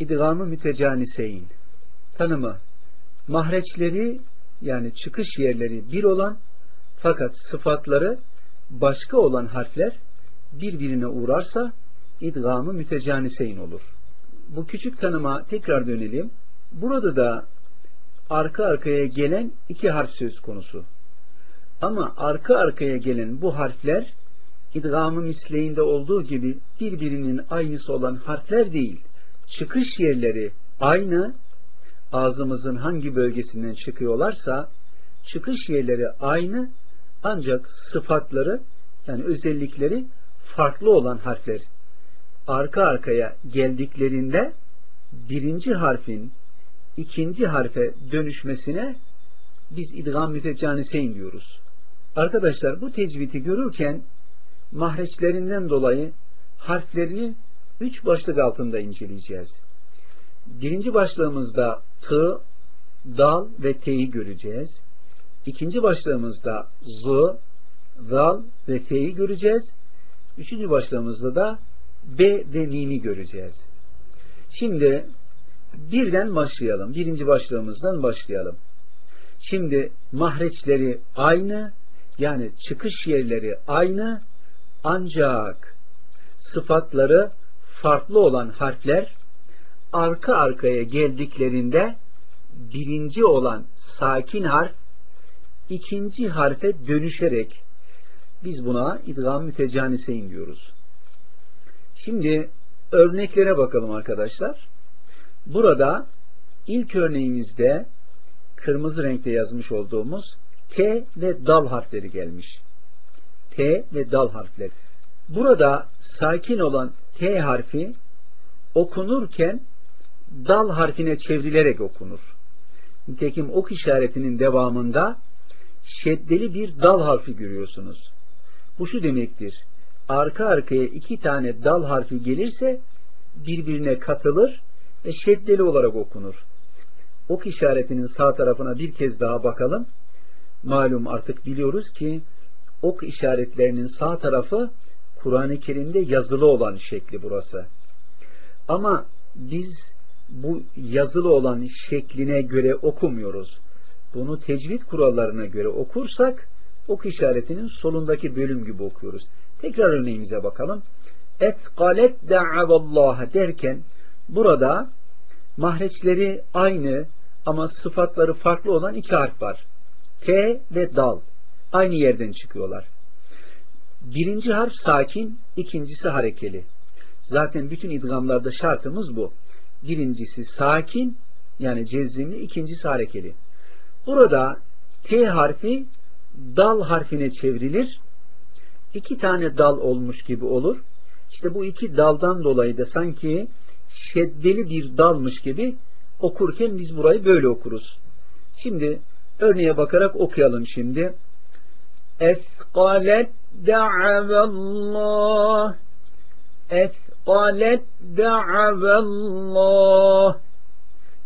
İdgamı mütecaniseyn. Tanımı. Mahreçleri yani çıkış yerleri bir olan fakat sıfatları başka olan harfler birbirine uğrarsa idgamı mütecaniseyn olur. Bu küçük tanıma tekrar dönelim. Burada da arka arkaya gelen iki harf söz konusu. Ama arka arkaya gelen bu harfler idgamı misleğinde olduğu gibi birbirinin aynısı olan harfler değil. Çıkış yerleri aynı, ağzımızın hangi bölgesinden çıkıyorlarsa çıkış yerleri aynı ancak sıfatları yani özellikleri farklı olan harfler arka arkaya geldiklerinde birinci harfin ikinci harfe dönüşmesine biz idgam mütecaniseyn diyoruz. Arkadaşlar bu tecvidi görürken mahreçlerinden dolayı harflerini üç başlık altında inceleyeceğiz. Birinci başlığımızda t, dal ve t'yi göreceğiz. İkinci başlığımızda z, dal ve f'yi göreceğiz. Üçüncü başlığımızda da b ve mimi göreceğiz. Şimdi birden başlayalım. Birinci başlığımızdan başlayalım. Şimdi mahreçleri aynı, yani çıkış yerleri aynı, ancak sıfatları farklı olan harfler arka arkaya geldiklerinde birinci olan sakin harf ikinci harfe dönüşerek biz buna idgam mütecaniseyn diyoruz. Şimdi örneklere bakalım arkadaşlar. Burada ilk örneğimizde kırmızı renkte yazmış olduğumuz T ve dal harfleri gelmiş. T ve dal harfleri. Burada sakin olan T harfi okunurken dal harfine çevrilerek okunur. Nitekim ok işaretinin devamında şeddeli bir dal harfi görüyorsunuz. Bu şu demektir. Arka arkaya iki tane dal harfi gelirse birbirine katılır ve şeddeli olarak okunur. Ok işaretinin sağ tarafına bir kez daha bakalım. Malum artık biliyoruz ki ok işaretlerinin sağ tarafı Kur'an-ı Kerim'de yazılı olan şekli burası. Ama biz bu yazılı olan şekline göre okumuyoruz. Bunu tecvid kurallarına göre okursak ok işaretinin solundaki bölüm gibi okuyoruz. Tekrar örneğimize bakalım. Etkalet da'avallaha derken burada mahreçleri aynı ama sıfatları farklı olan iki harf var. T ve dal. Aynı yerden çıkıyorlar. Birinci harf sakin, ikincisi harekeli. Zaten bütün idgamlarda şartımız bu. Birincisi sakin, yani cezimli, ikincisi harekeli. Burada T harfi dal harfine çevrilir. İki tane dal olmuş gibi olur. İşte bu iki daldan dolayı da sanki şeddeli bir dalmış gibi okurken biz burayı böyle okuruz. Şimdi örneğe bakarak okuyalım şimdi. Esqalet da'avallah Esqalet da'avallah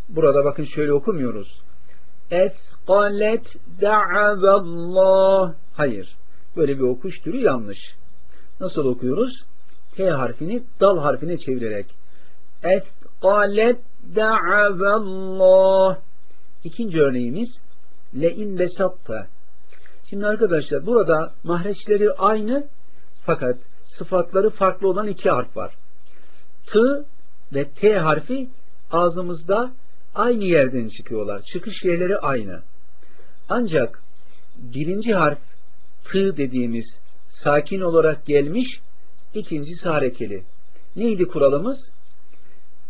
Burada bakın şöyle okumuyoruz. Esqalet da'avallah Hayır. Böyle bir okuş türü yanlış. Nasıl okuyoruz? T harfini dal harfine çevirerek. Esqalet da'avallah İkinci örneğimiz le'in besatta. Şimdi arkadaşlar burada mahreçleri aynı fakat sıfatları farklı olan iki harf var. T ve T harfi ağzımızda aynı yerden çıkıyorlar. Çıkış yerleri aynı. Ancak birinci harf T dediğimiz sakin olarak gelmiş, ikincisi harekeli. Neydi kuralımız?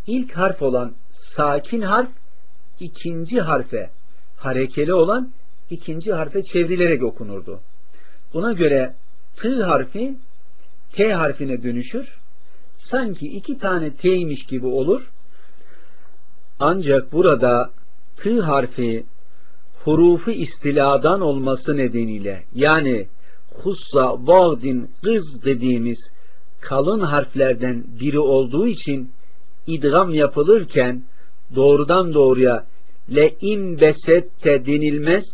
İlk harf olan sakin harf ikinci harfe harekeli olan ikinci harfe çevrilerek okunurdu. Buna göre T harfi T harfine dönüşür. Sanki iki tane T'ymiş gibi olur. Ancak burada T harfi hurufu istiladan olması nedeniyle yani hussa, vagdin, kız dediğimiz kalın harflerden biri olduğu için idgam yapılırken doğrudan doğruya le in besette denilmez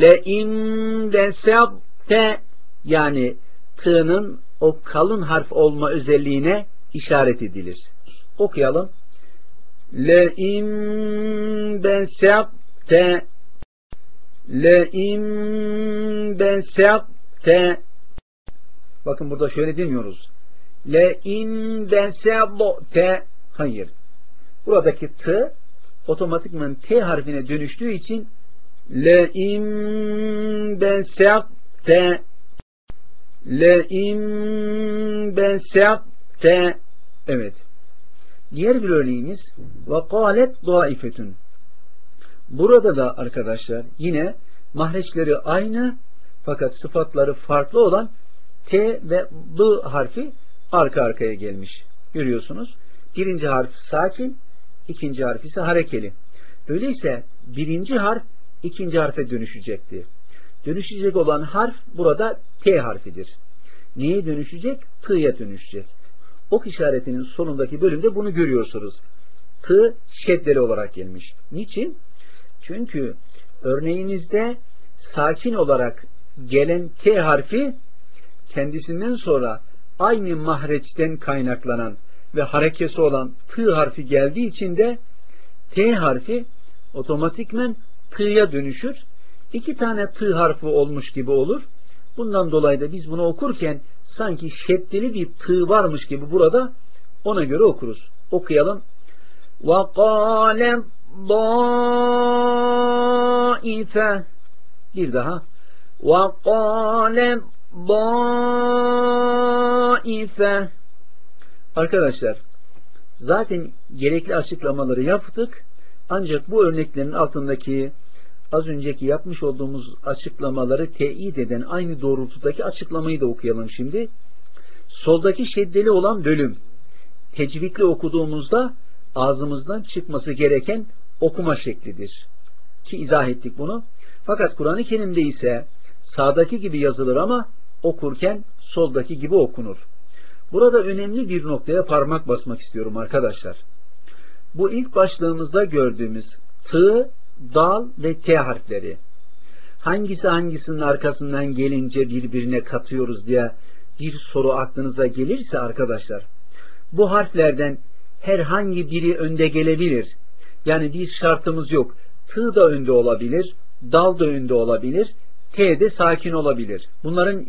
le in besabte yani tığının o kalın harf olma özelliğine işaret edilir. Okuyalım. Le in besabte le in besabte Bakın burada şöyle demiyoruz. Le in besabte Hayır. Buradaki t otomatikman t harfine dönüştüğü için لئن بسطت لئن بسطت Evet. Diğer bir örneğimiz وَقَالَتْ ضَائِفَةٌ Burada da arkadaşlar yine mahreçleri aynı fakat sıfatları farklı olan T ve B harfi arka arkaya gelmiş. Görüyorsunuz. Birinci harf sakin, ikinci harf ise harekeli. Öyleyse birinci harf ikinci harfe dönüşecekti. Dönüşecek olan harf burada T harfidir. Neye dönüşecek? T'ya dönüşecek. Ok işaretinin sonundaki bölümde bunu görüyorsunuz. T şeddeli olarak gelmiş. Niçin? Çünkü örneğimizde sakin olarak gelen T harfi kendisinden sonra aynı mahreçten kaynaklanan ve harekesi olan T harfi geldiği için de T harfi otomatikmen T'ya dönüşür. İki tane T harfi olmuş gibi olur. Bundan dolayı da biz bunu okurken sanki şeddeli bir T varmış gibi burada ona göre okuruz. Okuyalım. وَقَالَ ضَائِفَ Bir daha. وَقَالَ ضَائِفَ Arkadaşlar zaten gerekli açıklamaları yaptık. Ancak bu örneklerin altındaki az önceki yapmış olduğumuz açıklamaları teyit eden aynı doğrultudaki açıklamayı da okuyalım şimdi. Soldaki şeddeli olan bölüm tecvidle okuduğumuzda ağzımızdan çıkması gereken okuma şeklidir. Ki izah ettik bunu. Fakat Kur'an-ı Kerim'de ise sağdaki gibi yazılır ama okurken soldaki gibi okunur. Burada önemli bir noktaya parmak basmak istiyorum arkadaşlar. Bu ilk başlığımızda gördüğümüz tı, dal ve t harfleri. Hangisi hangisinin arkasından gelince birbirine katıyoruz diye bir soru aklınıza gelirse arkadaşlar, bu harflerden herhangi biri önde gelebilir. Yani bir şartımız yok. Tı da önde olabilir, dal da önde olabilir, T de sakin olabilir. Bunların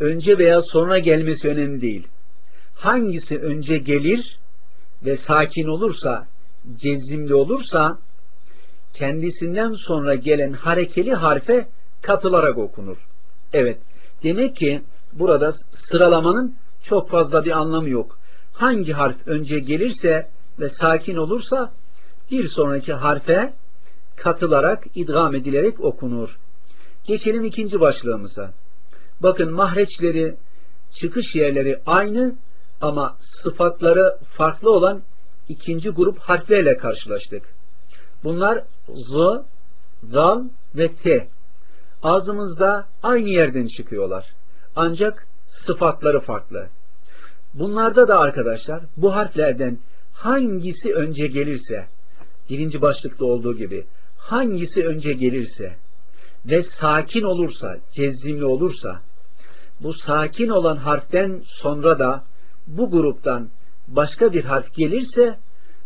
önce veya sonra gelmesi önemli değil. Hangisi önce gelir ve sakin olursa, cezimli olursa, kendisinden sonra gelen harekeli harfe katılarak okunur. Evet, demek ki burada sıralamanın çok fazla bir anlamı yok. Hangi harf önce gelirse ve sakin olursa bir sonraki harfe katılarak, idgam edilerek okunur. Geçelim ikinci başlığımıza. Bakın mahreçleri, çıkış yerleri aynı ama sıfatları farklı olan ikinci grup harflerle karşılaştık. Bunlar Z, Zal ve T. Ağzımızda aynı yerden çıkıyorlar. Ancak sıfatları farklı. Bunlarda da arkadaşlar bu harflerden hangisi önce gelirse, birinci başlıkta olduğu gibi hangisi önce gelirse ve sakin olursa, cezimli olursa, bu sakin olan harften sonra da bu gruptan başka bir harf gelirse,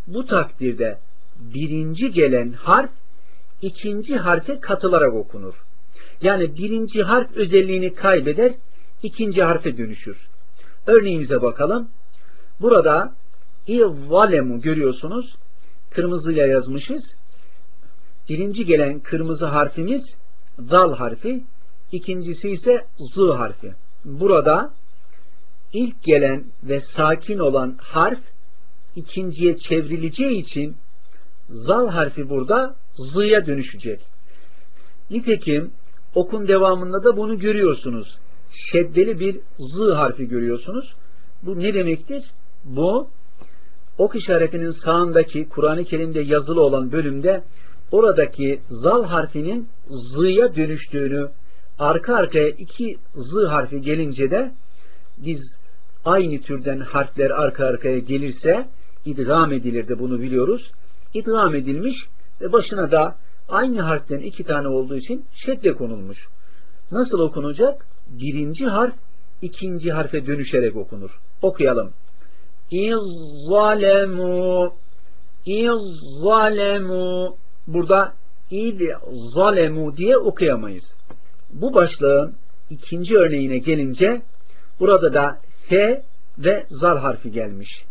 bu takdirde birinci gelen harf ikinci harfe katılarak okunur. Yani birinci harf özelliğini kaybeder, ikinci harfe dönüşür. Örneğimize bakalım. Burada İvvalemu görüyorsunuz. Kırmızıyla yazmışız. Birinci gelen kırmızı harfimiz dal harfi, ikincisi ise z harfi. Burada ilk gelen ve sakin olan harf ikinciye çevrileceği için zal harfi burada z'ya dönüşecek. Nitekim okun devamında da bunu görüyorsunuz. Şeddeli bir z harfi görüyorsunuz. Bu ne demektir? Bu ok işaretinin sağındaki Kur'an-ı Kerim'de yazılı olan bölümde oradaki zal harfinin z'ya dönüştüğünü arka arkaya iki z harfi gelince de biz aynı türden harfler arka arkaya gelirse idgam edilirdi bunu biliyoruz. İdgam edilmiş ve başına da aynı harften iki tane olduğu için şedde konulmuş. Nasıl okunacak? Birinci harf ikinci harfe dönüşerek okunur. Okuyalım. İzzalemu İzzalemu burada id zalemu diye okuyamayız. Bu başlığın ikinci örneğine gelince burada da F ve zal harfi gelmiş.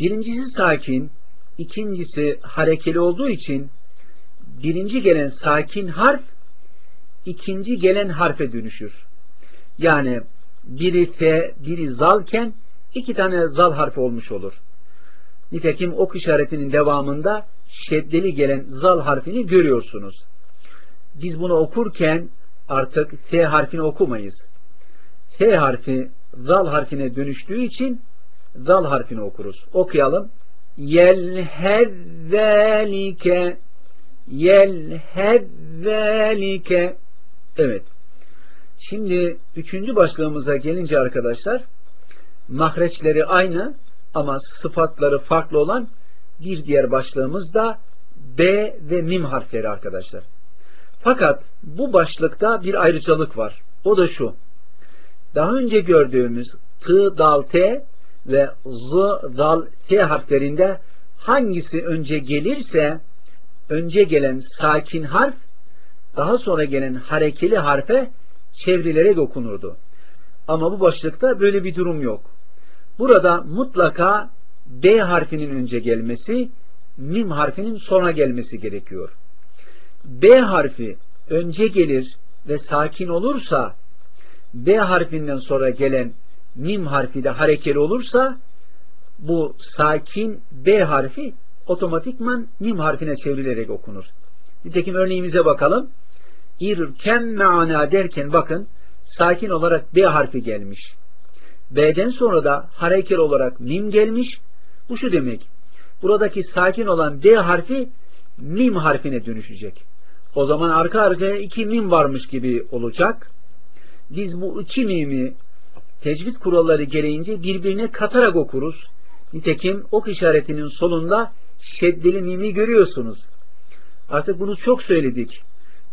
Birincisi sakin, ikincisi harekeli olduğu için birinci gelen sakin harf ikinci gelen harfe dönüşür. Yani biri F, biri zalken iki tane zal harfi olmuş olur. Nitekim ok işaretinin devamında şeddeli gelen zal harfini görüyorsunuz. Biz bunu okurken artık F harfini okumayız. F harfi zal harfine dönüştüğü için zal harfini okuruz. Okuyalım. Yelhezzelike Yelhezzelike Evet. Şimdi üçüncü başlığımıza gelince arkadaşlar mahreçleri aynı ama sıfatları farklı olan bir diğer başlığımız da B ve mim harfleri arkadaşlar. Fakat bu başlıkta bir ayrıcalık var. O da şu. Daha önce gördüğümüz T, dal, T ve Z, dal, T harflerinde hangisi önce gelirse önce gelen sakin harf daha sonra gelen harekeli harfe çevrilerek okunurdu. Ama bu başlıkta böyle bir durum yok. Burada mutlaka B harfinin önce gelmesi, mim harfinin sonra gelmesi gerekiyor. B harfi önce gelir ve sakin olursa, B harfinden sonra gelen mim harfi de harekeli olursa, bu sakin B harfi otomatikman mim harfine çevrilerek okunur. Nitekim örneğimize bakalım. İrkem me'ana derken bakın sakin olarak B harfi gelmiş. B'den sonra da harekel olarak mim gelmiş. Bu şu demek. Buradaki sakin olan D harfi mim harfine dönüşecek. O zaman arka arkaya iki mim varmış gibi olacak. Biz bu iki mimi tecvid kuralları gereğince birbirine katarak okuruz. Nitekim ok işaretinin solunda şeddeli mimi görüyorsunuz. Artık bunu çok söyledik.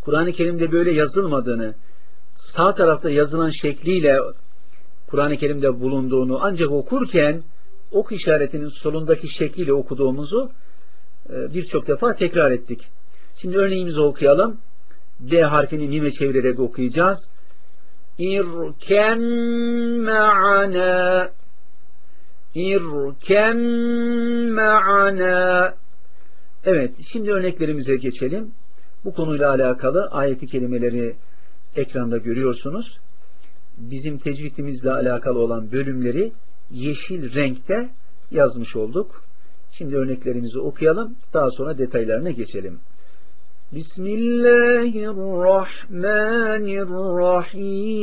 Kur'an-ı Kerim'de böyle yazılmadığını, sağ tarafta yazılan şekliyle Kur'an-ı Kerim'de bulunduğunu ancak okurken ok işaretinin solundaki şekliyle okuduğumuzu e, birçok defa tekrar ettik. Şimdi örneğimizi okuyalım. D harfini mime çevirerek okuyacağız. İrkem ma'ana İrkem ma'ana Evet, şimdi örneklerimize geçelim. Bu konuyla alakalı ayeti kelimeleri ekranda görüyorsunuz. Bizim tecvidimizle alakalı olan bölümleri yeşil renkte yazmış olduk. Şimdi örneklerimizi okuyalım. Daha sonra detaylarına geçelim. بسم الله الرحمن الرحيم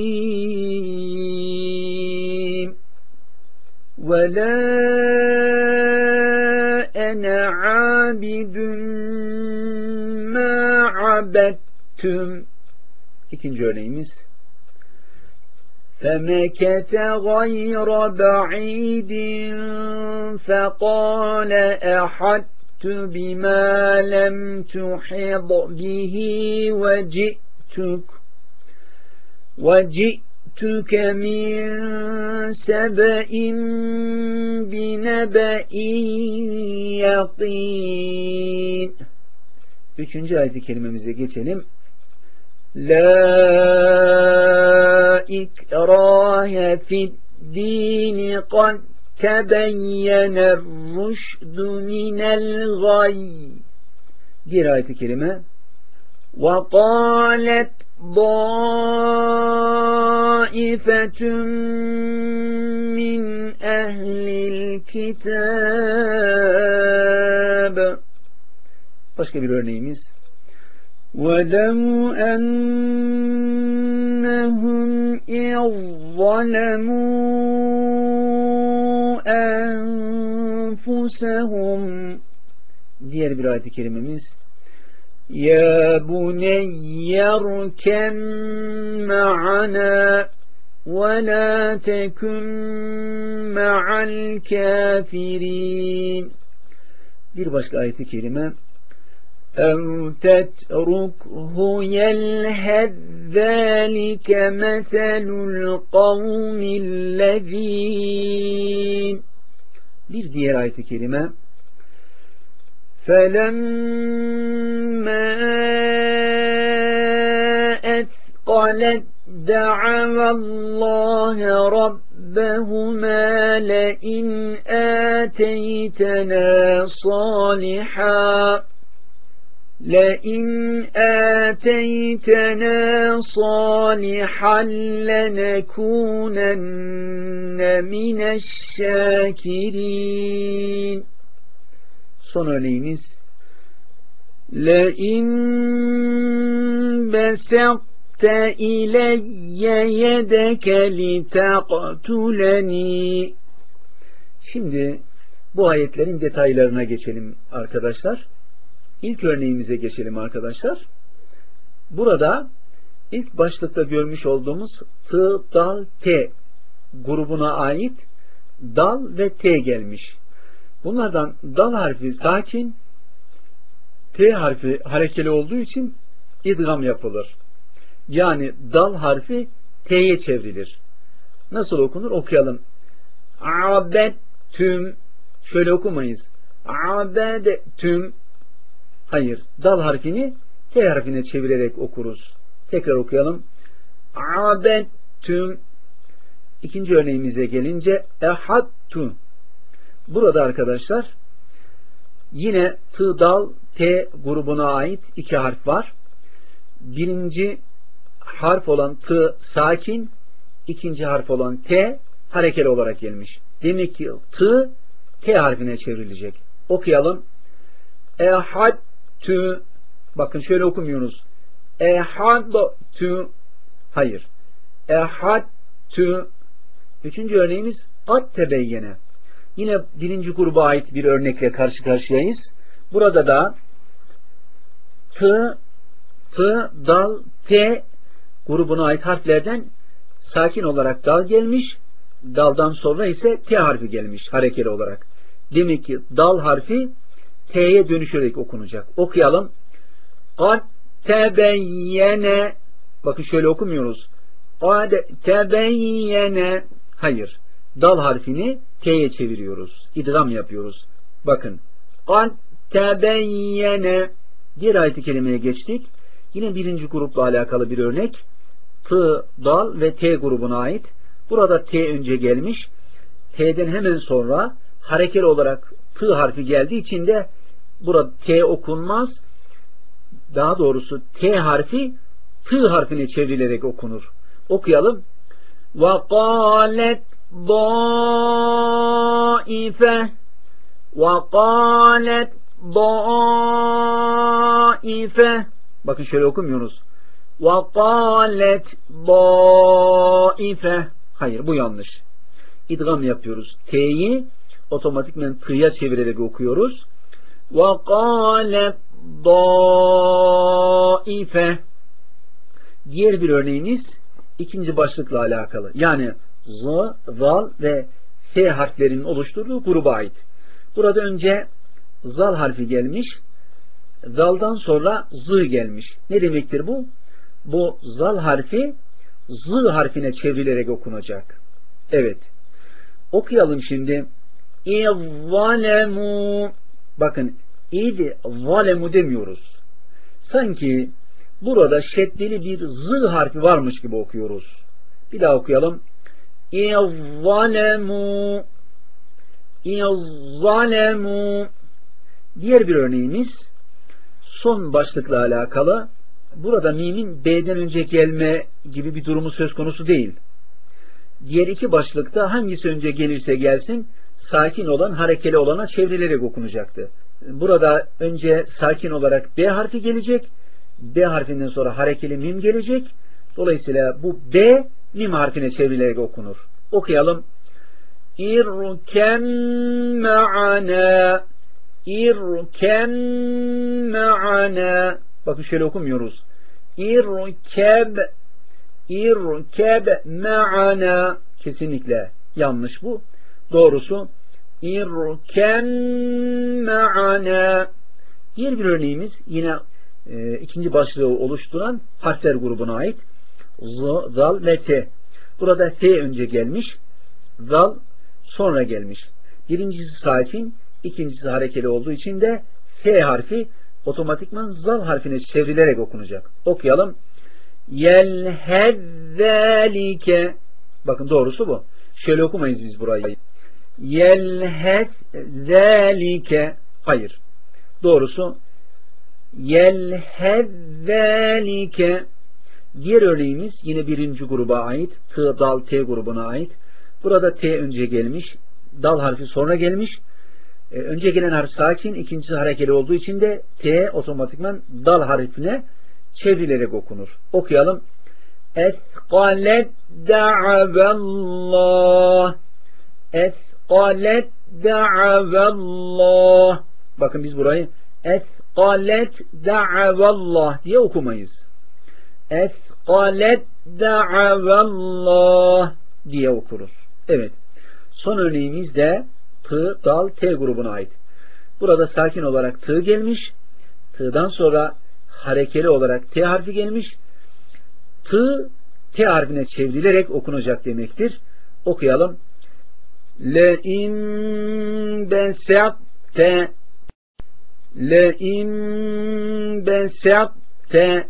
ولا أنا عابد ما عبدتم. Ikinci örneğimiz. فمكث غير بعيد فقال أحدت بما لم تحض به وجئتك وجئتك من سبأ بنبأ يقين Üçüncü ayet-i kerimemize geçelim. La ikrahe fid dini kad tebeyyene rüşdü minel gay. Diğer ayet-i kerime. وَقَالَتْ ضَائِفَةٌ مِّنْ أَهْلِ الْكِتَابِ Başka bir örneğimiz. وَلَوْ أَنَّهُمْ إِذْ ظَلَمُوا أَنفُسَهُمْ Diğer bir ayet-i kerimemiz يَا بُنَيَّ ارْكَبْ مَعَنَا وَلَا تَكُنْ مَعَ الْكَافِرِينَ Bir başka ayet-i kerime أَوْ تَتْرُكْهُ يَلْهَدْ ذَٰلِكَ مَثَلُ الْقَوْمِ الَّذ۪ينَ Bir diğer ayet-i kerime. فَلَمَّا أَثْقَلَتْ دَعَوَا اللَّهَ رَبَّهُمَا لَئِنْ آتَيْتَنَا صَالِحًا لئن آتيتنا صالحا لنكونن من الشاكرين Son örneğimiz لئن بسطت إلي يدك لتقتلني Şimdi bu ayetlerin detaylarına geçelim arkadaşlar. İlk örneğimize geçelim arkadaşlar. Burada ilk başlıkta görmüş olduğumuz T, Dal, T grubuna ait Dal ve T gelmiş. Bunlardan Dal harfi sakin, T harfi harekeli olduğu için idgam yapılır. Yani Dal harfi T'ye çevrilir. Nasıl okunur? Okuyalım. Abettüm şöyle okumayız. Abettüm Hayır. Dal harfini T harfine çevirerek okuruz. Tekrar okuyalım. Abettüm İkinci örneğimize gelince ehattu. Burada arkadaşlar yine T, dal, T grubuna ait iki harf var. Birinci harf olan T sakin, ikinci harf olan T harekeli olarak gelmiş. Demek ki T, T harfine çevrilecek. Okuyalım. Ehad tü bakın şöyle okumuyoruz. Ehad tü hayır. Ehad tü üçüncü örneğimiz at tebeyyene. Yine birinci gruba ait bir örnekle karşı karşıyayız. Burada da t, t, dal, t grubuna ait harflerden sakin olarak dal gelmiş. Daldan sonra ise t harfi gelmiş harekeli olarak. Demek ki dal harfi T'ye dönüşerek okunacak. Okuyalım. Kad bakın şöyle okumuyoruz. Kad hayır. Dal harfini T'ye çeviriyoruz. İdgam yapıyoruz. Bakın. Kad diğer ayet-i kerimeye geçtik. Yine birinci grupla alakalı bir örnek. T, dal ve T grubuna ait. Burada T önce gelmiş. T'den hemen sonra harekeli olarak T harfi geldiği için de burada T okunmaz. Daha doğrusu T harfi T harfine çevrilerek okunur. Okuyalım. وَقَالَتْ ضَائِفَةٌ وَقَالَتْ ضَائِفَةٌ Bakın şöyle okumuyoruz. وَقَالَتْ ضَائِفَةٌ Hayır bu yanlış. İdgam yapıyoruz. T'yi otomatikmen T'ya çevirerek okuyoruz. وَقَالَ ضَائِفَ Diğer bir örneğimiz ikinci başlıkla alakalı. Yani Z, Zal ve F harflerinin oluşturduğu gruba ait. Burada önce Zal harfi gelmiş. Zal'dan sonra Z gelmiş. Ne demektir bu? Bu Zal harfi Z harfine çevrilerek okunacak. Evet. Okuyalım şimdi. İzzalemu Bakın İd zalemu demiyoruz. Sanki burada şeddeli bir z harfi varmış gibi okuyoruz. Bir daha okuyalım. İzzalemu İzzalemu Diğer bir örneğimiz son başlıkla alakalı. Burada mimin B'den önce gelme gibi bir durumu söz konusu değil. Diğer iki başlıkta hangisi önce gelirse gelsin sakin olan harekeli olana çevrilerek okunacaktı. Burada önce sakin olarak B harfi gelecek. B harfinden sonra harekeli mim gelecek. Dolayısıyla bu B mim harfine çevrilerek okunur. Okuyalım. İrkem ma'ana İrkem ma'ana Bakın şöyle okumuyoruz. İrkeb İrkeb ma'ana Kesinlikle yanlış bu. Doğrusu irken ma'ana Diğer bir örneğimiz yine e, ikinci başlığı oluşturan harfler grubuna ait. Zal ve t. Burada t önce gelmiş. Zal sonra gelmiş. Birincisi sakin, ikincisi harekeli olduğu için de T harfi otomatikman zal harfine çevrilerek okunacak. Okuyalım. Yelhezzelike Bakın doğrusu bu. Şöyle okumayız biz burayı. Yelhezzelike Hayır. Doğrusu yelhezzelike Diğer örneğimiz yine birinci gruba ait. T, dal, T grubuna ait. Burada T önce gelmiş. Dal harfi sonra gelmiş. E, önce gelen harf sakin, ikincisi harekeli olduğu için de T otomatikman dal harfine çevrilerek okunur. Okuyalım. Esqalet da'avallah Esqalet da'avallah Bakın biz burayı Esqalet da'avallah diye okumayız. Esqalet da'avallah diye okuruz. Evet. Son örneğimiz de T, dal, T grubuna ait. Burada sakin olarak T gelmiş. T'dan sonra harekeli olarak T harfi gelmiş. T, T harfine çevrilerek okunacak demektir. Okuyalım. Besatte le in besatte